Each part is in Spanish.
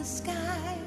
the sky.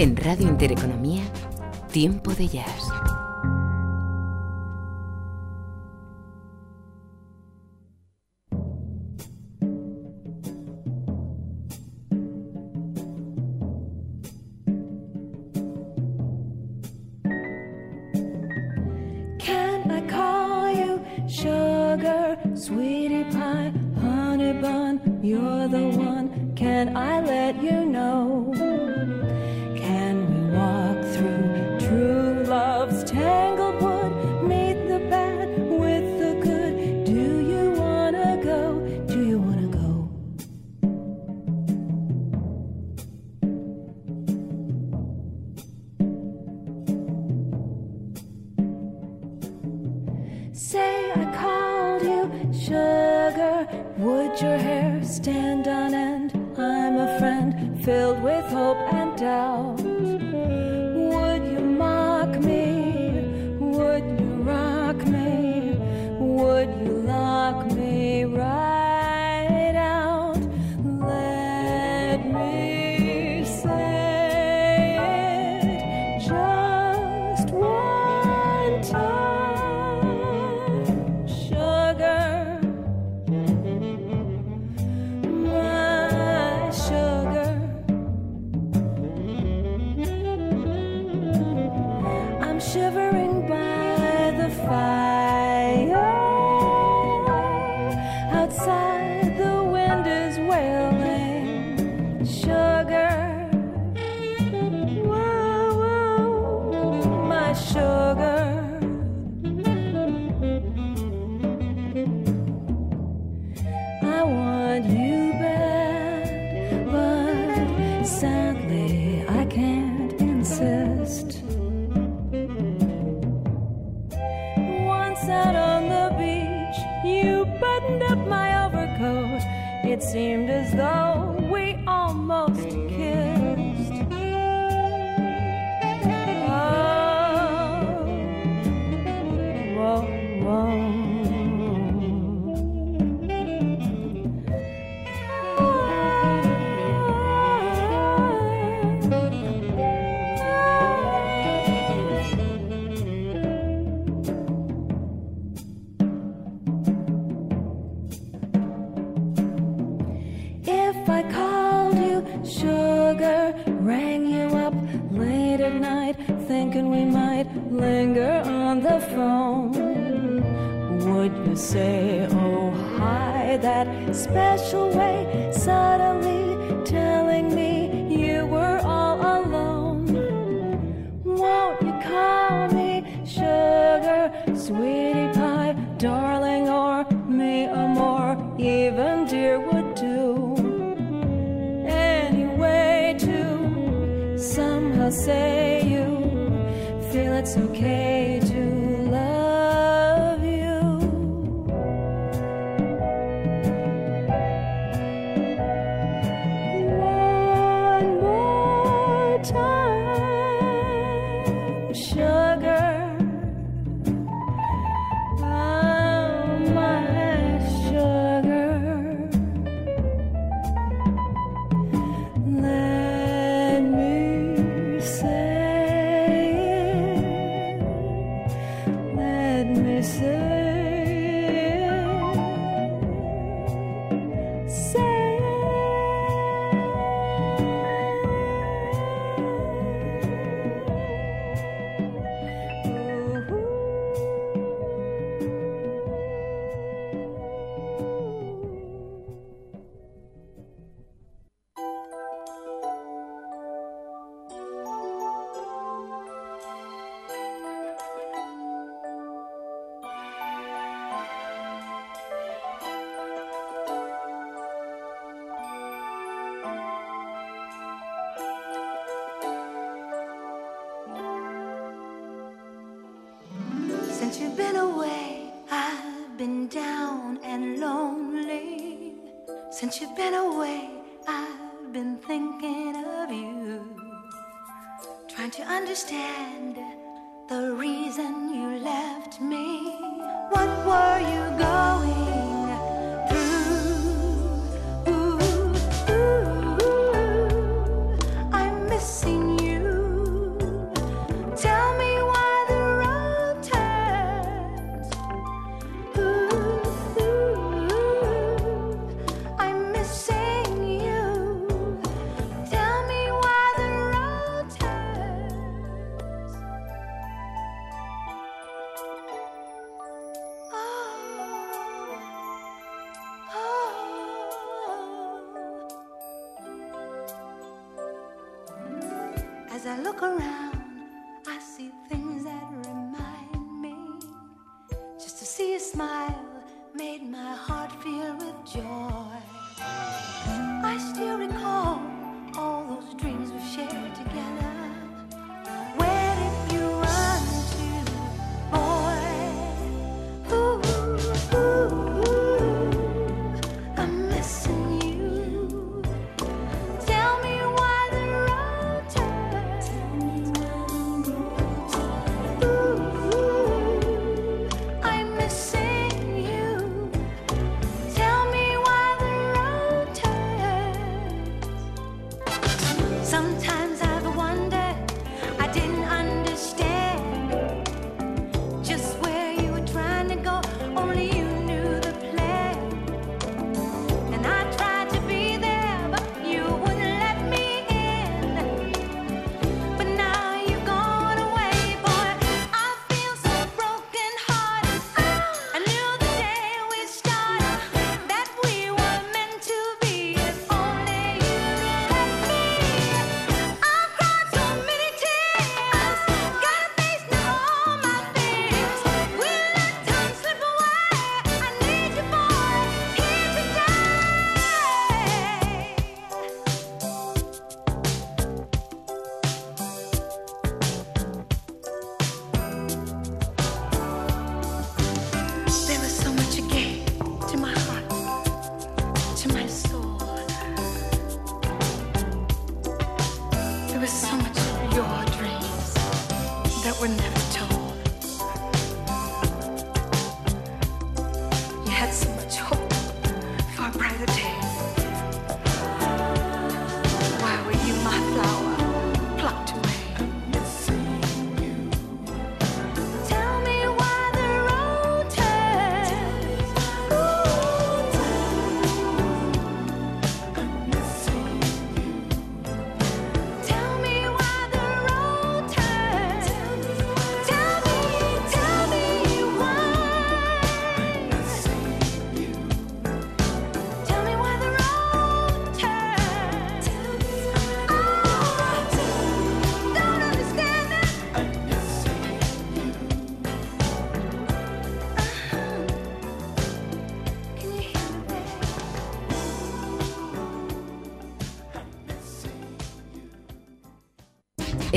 En Radio Intereconomía, Tiempo de Jazz.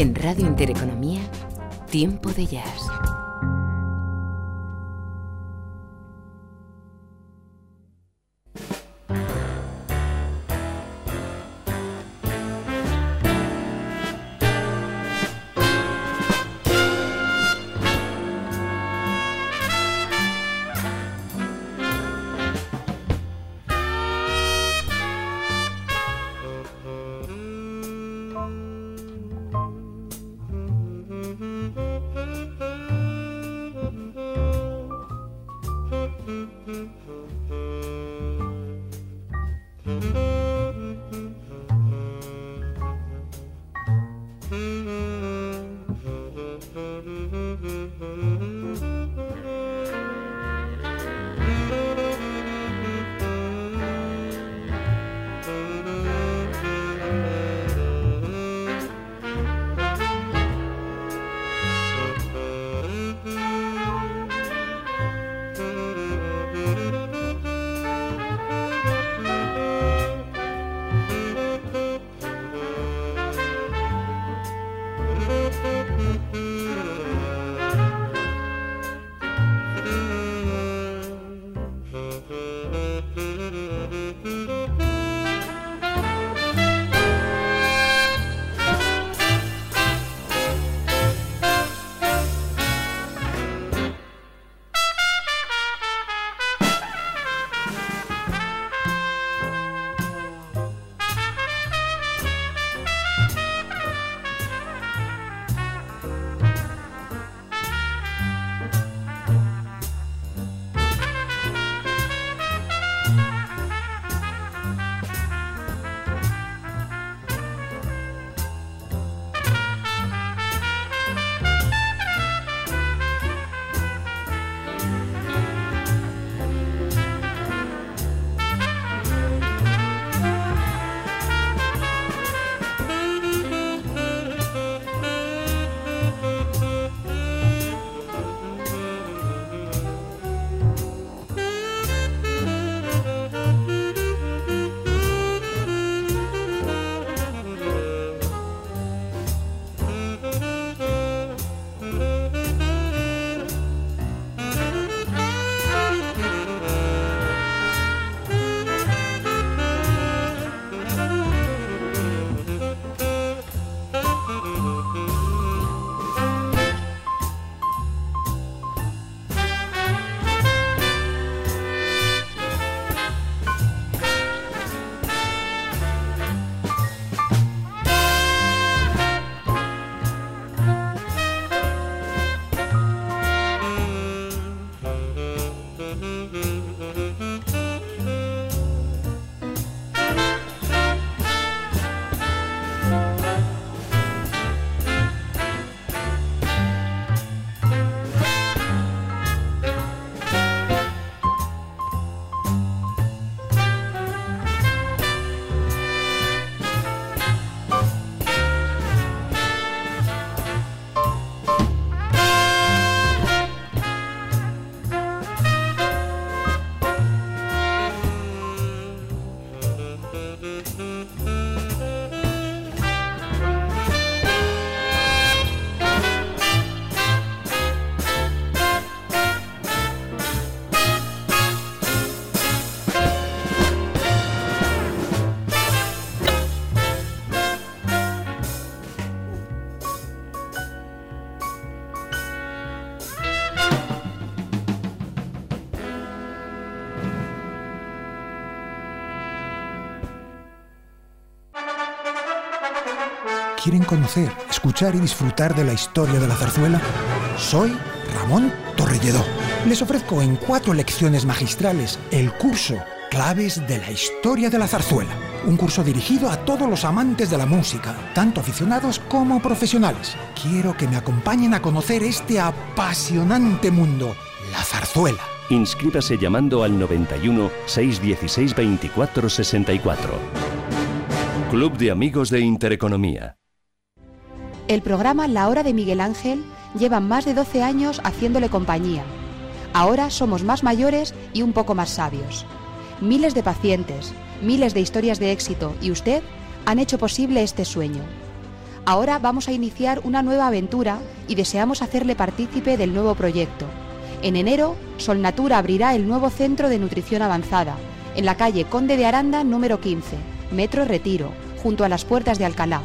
En Radio Intereconomía, Tiempo de Jazz. ¿Quieren conocer, escuchar y disfrutar de la historia de la zarzuela? Soy Ramón Torrelledó. Les ofrezco en cuatro lecciones magistrales el curso Claves de la Historia de la Zarzuela. Un curso dirigido a todos los amantes de la música, tanto aficionados como profesionales. Quiero que me acompañen a conocer este apasionante mundo, la zarzuela. Inscríbase llamando al 91 616 24 64. Club de Amigos de Intereconomía. El programa La Hora de Miguel Ángel lleva más de 12 años haciéndole compañía. Ahora somos más mayores y un poco más sabios. Miles de pacientes, miles de historias de éxito y usted han hecho posible este sueño. Ahora vamos a iniciar una nueva aventura y deseamos hacerle partícipe del nuevo proyecto. En enero, Solnatura abrirá el nuevo centro de nutrición avanzada, en la calle Conde de Aranda número 15, Metro Retiro, junto a las puertas de Alcalá.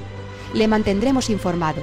Le mantendremos informado.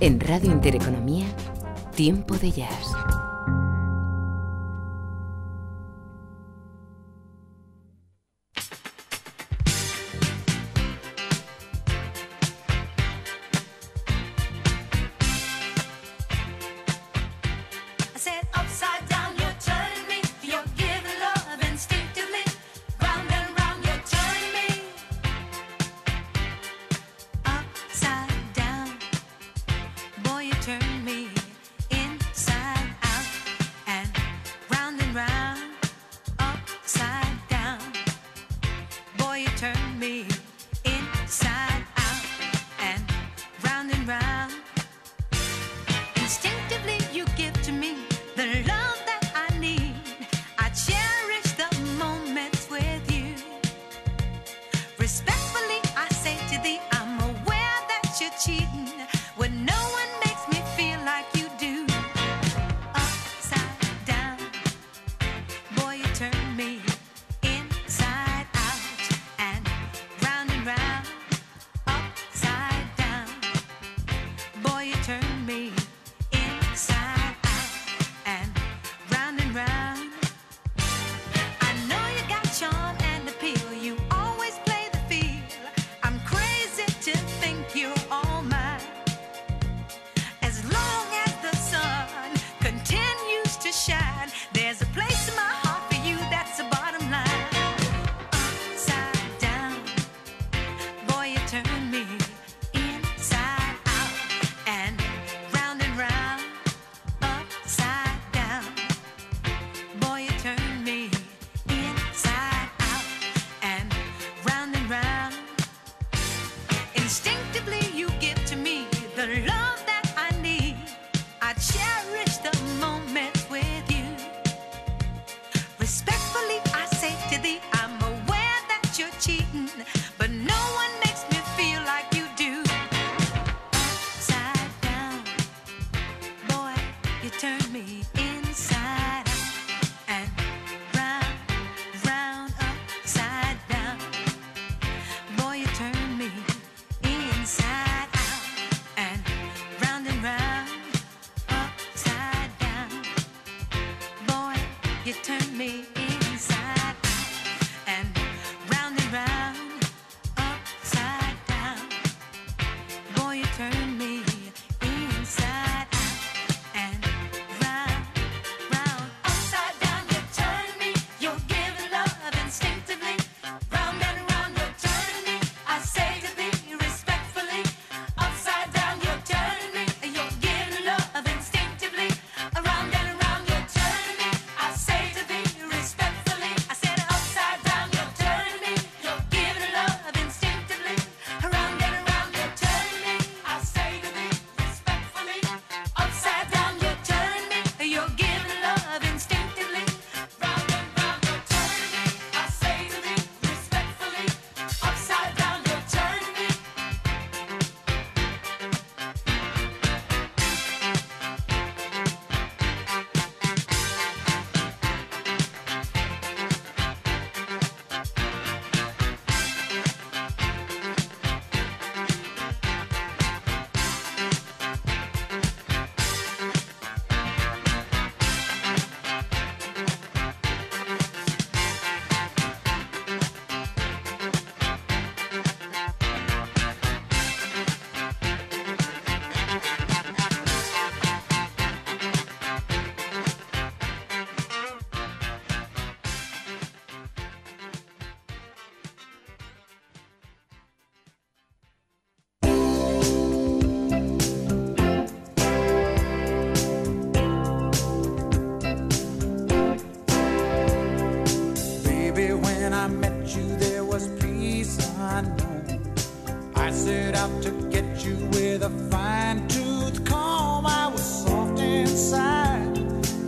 En Radio Intereconomía, Tiempo de Jazz. me. Set out to get you with a fine tooth comb. I was soft inside.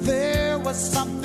There was something.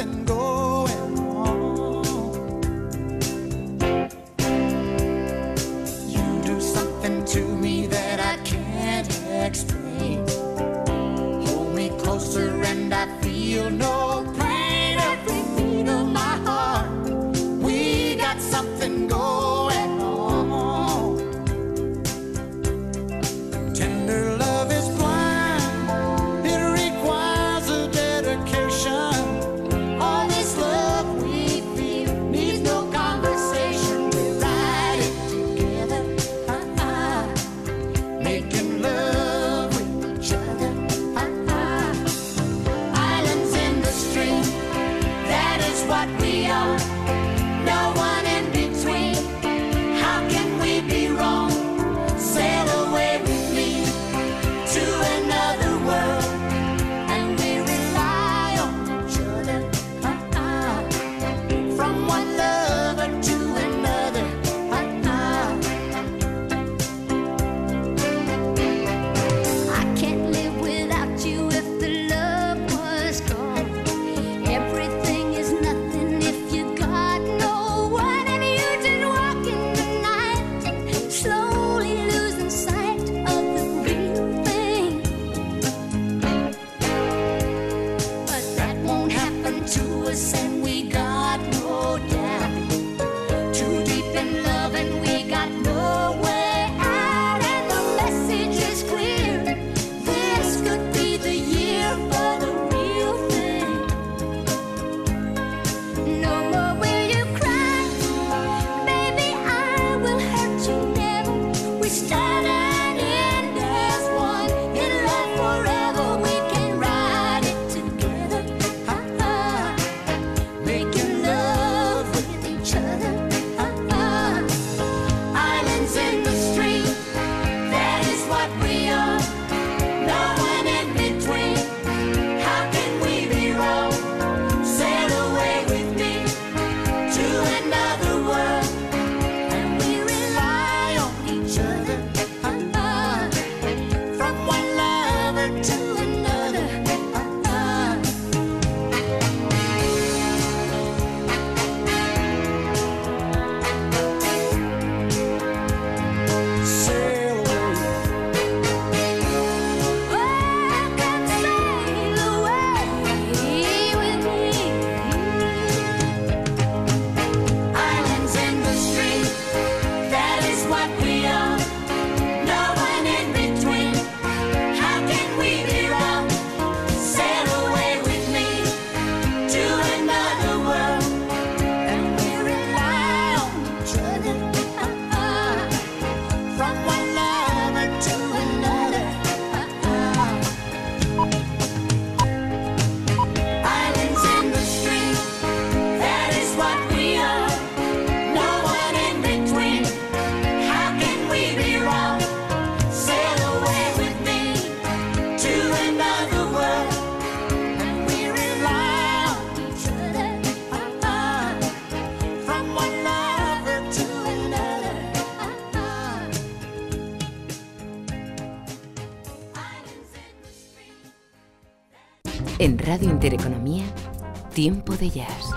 En Radio Intereconomía, Tiempo de Jazz.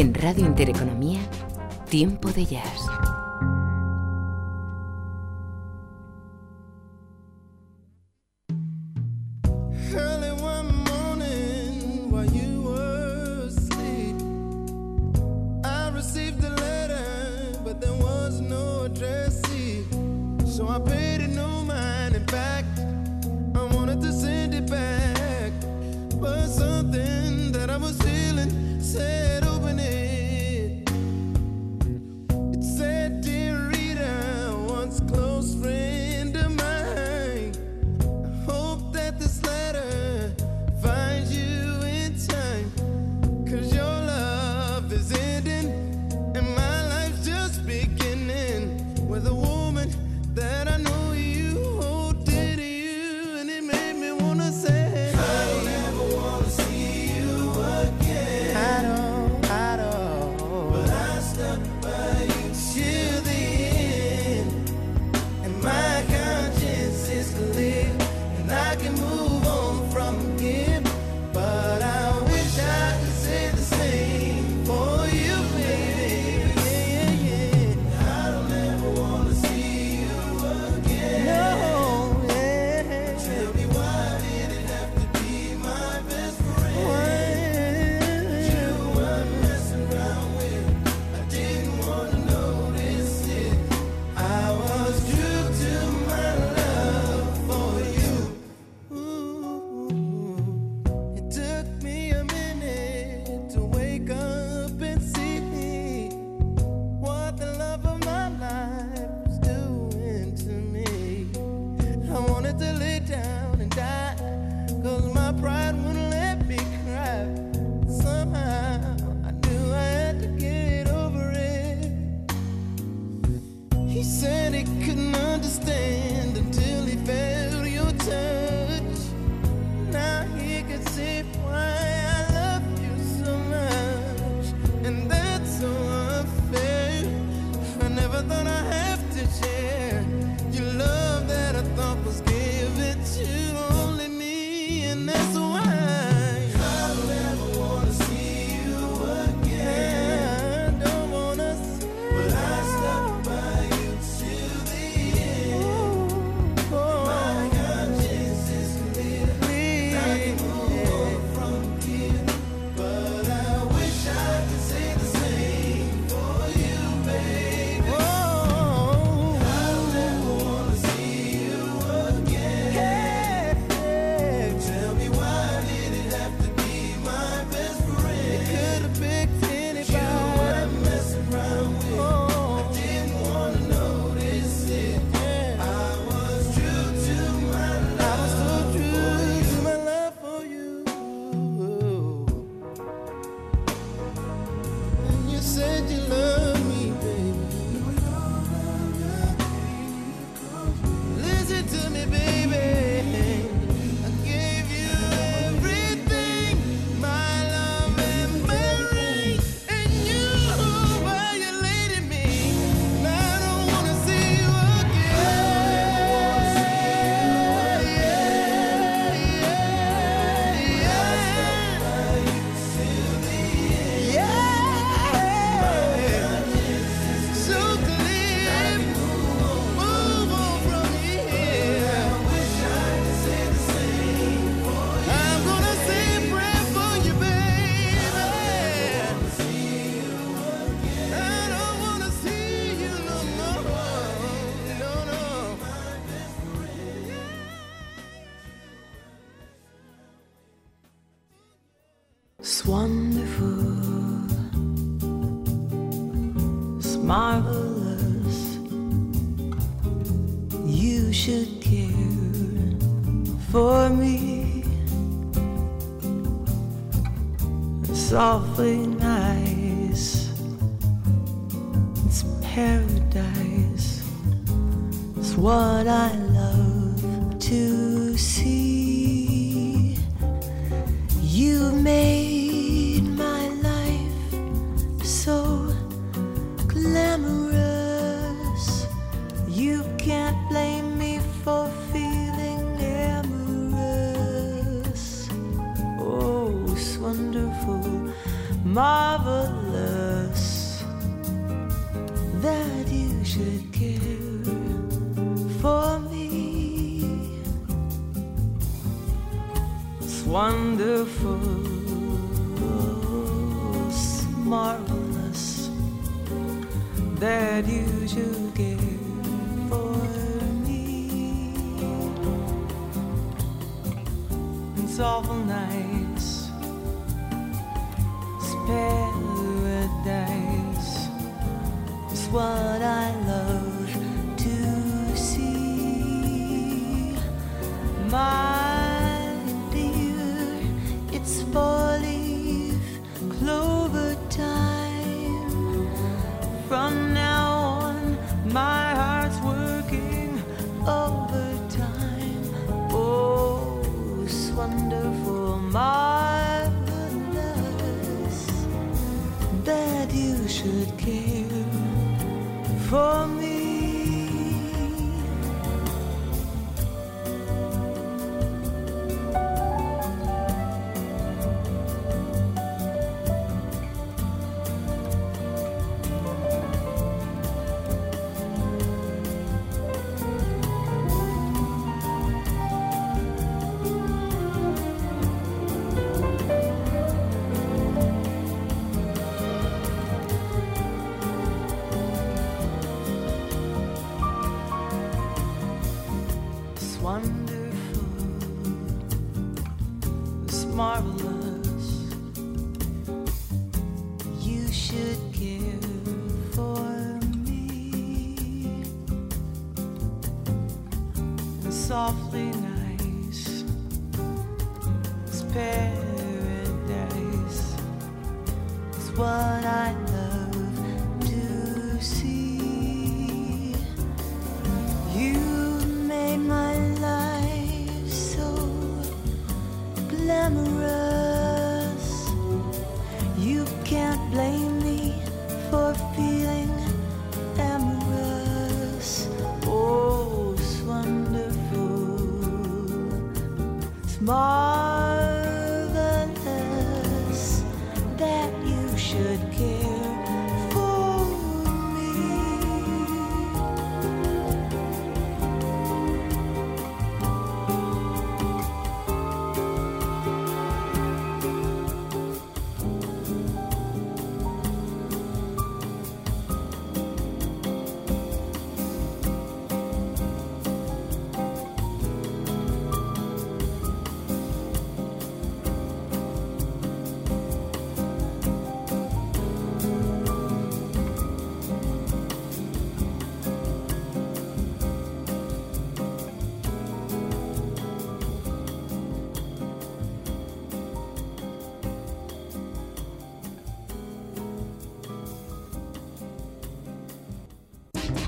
En Radio Intereconomía, Tiempo de Jazz. gonna softly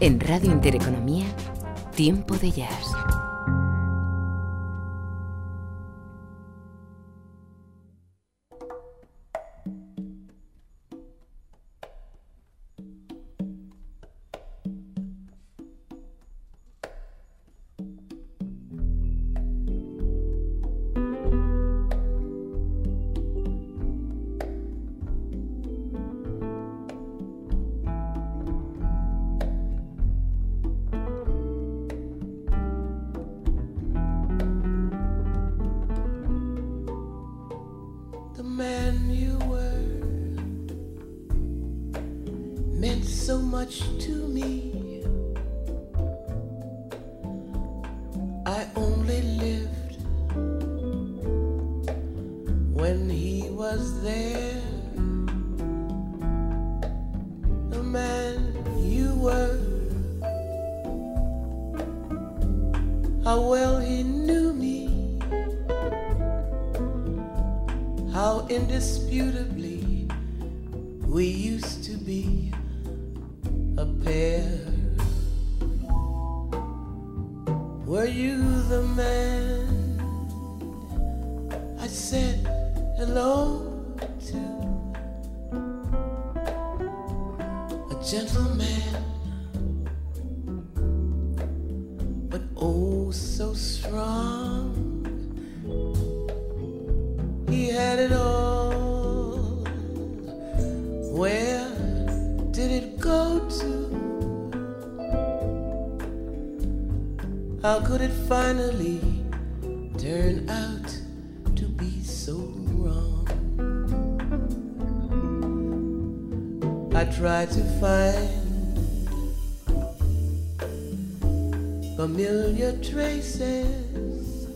En Radio Intereconomía, Tiempo de Jazz. I try to find familiar traces,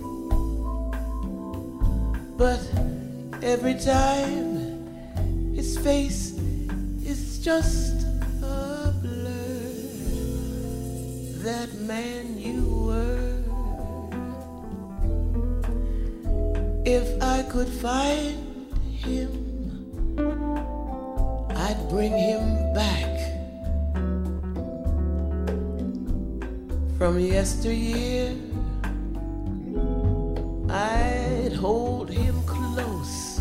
but every time his face is just a blur. That man you were. If I could find bring him back from yesteryear. I'd hold him close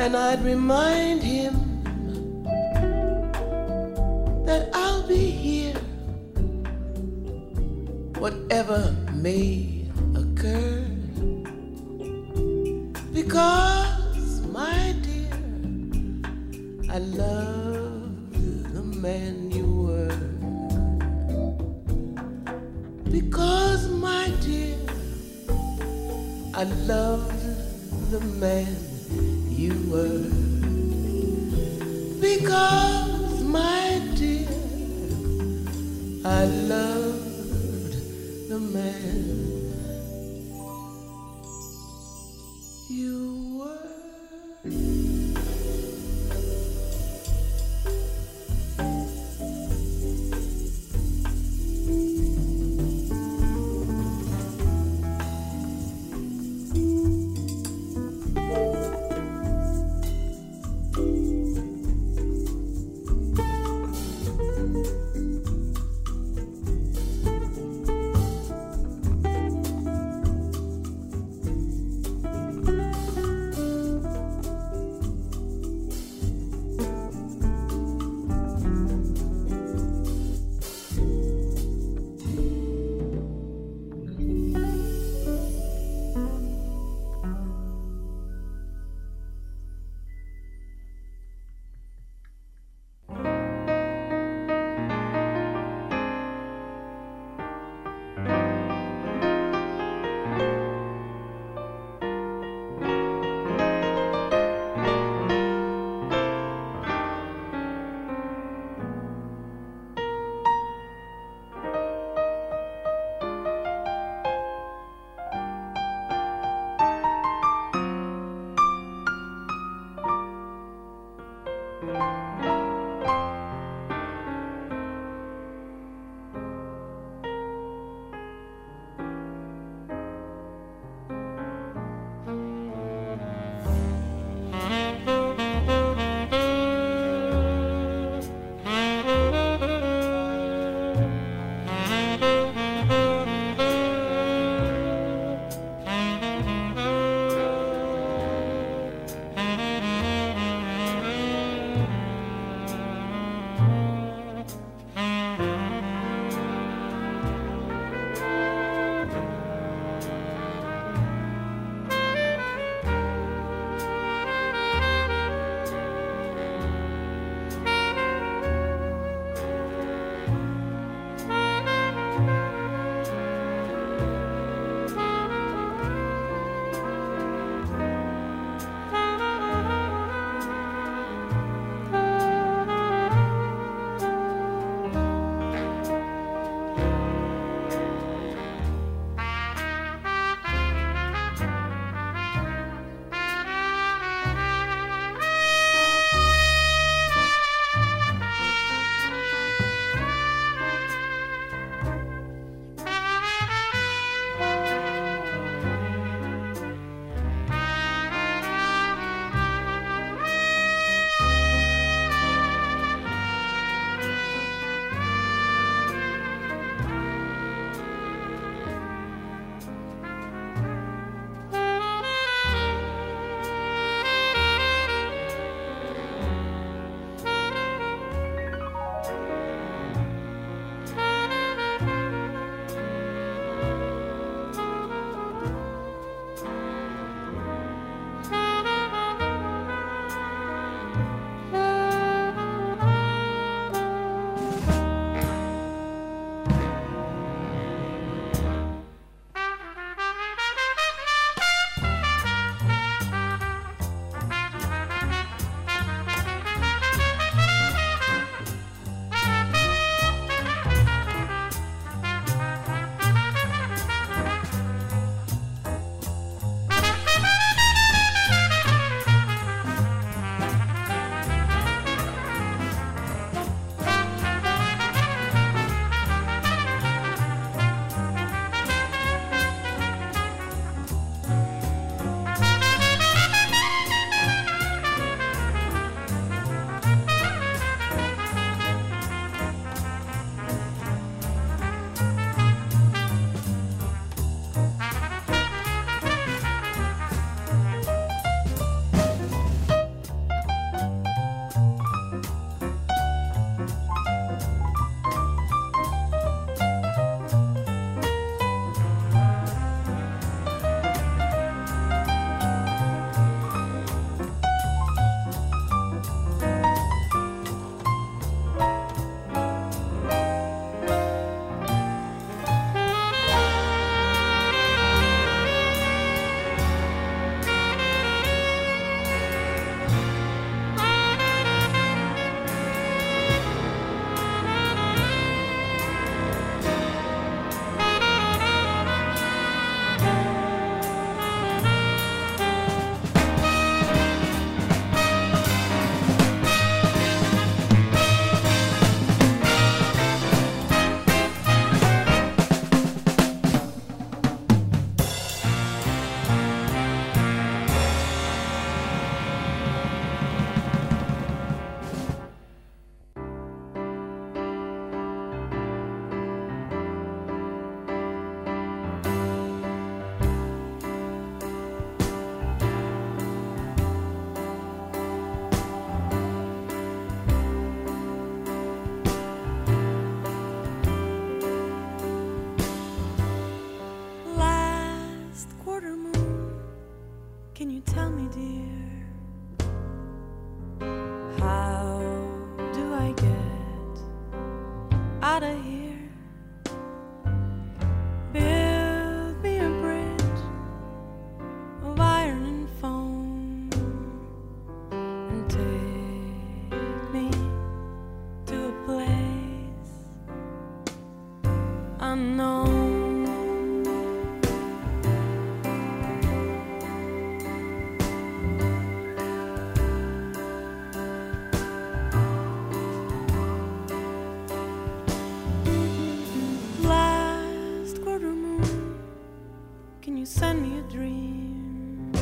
and I'd remind him that I'll be here, whatever may send me a dream.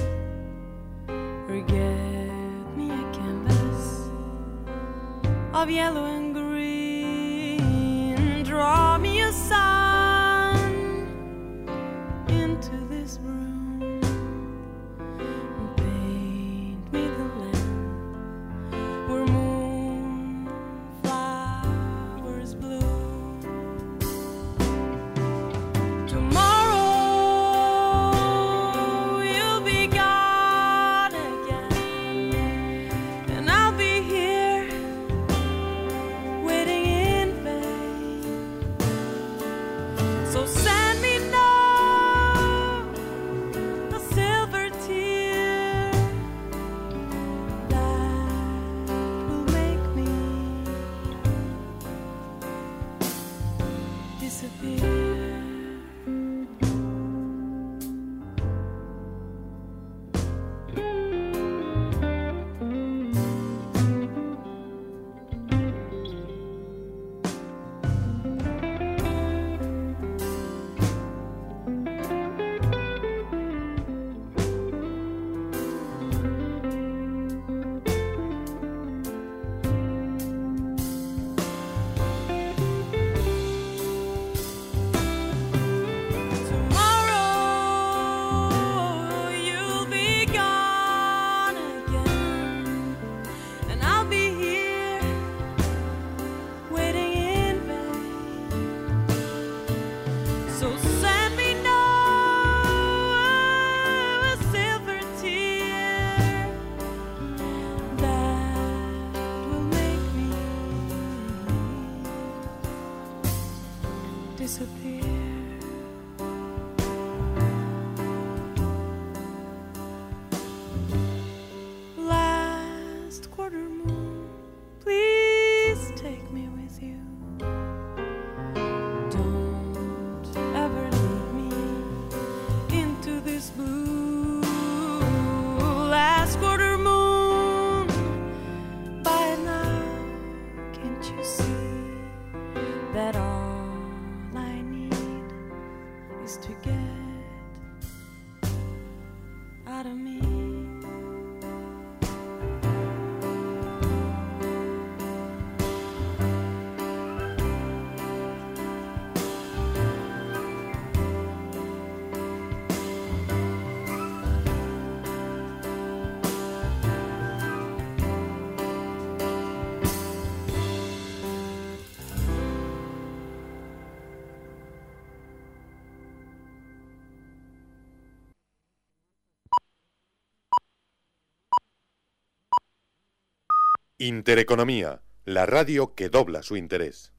Or get me a canvas of yellow and Intereconomía, la radio que dobla su interés.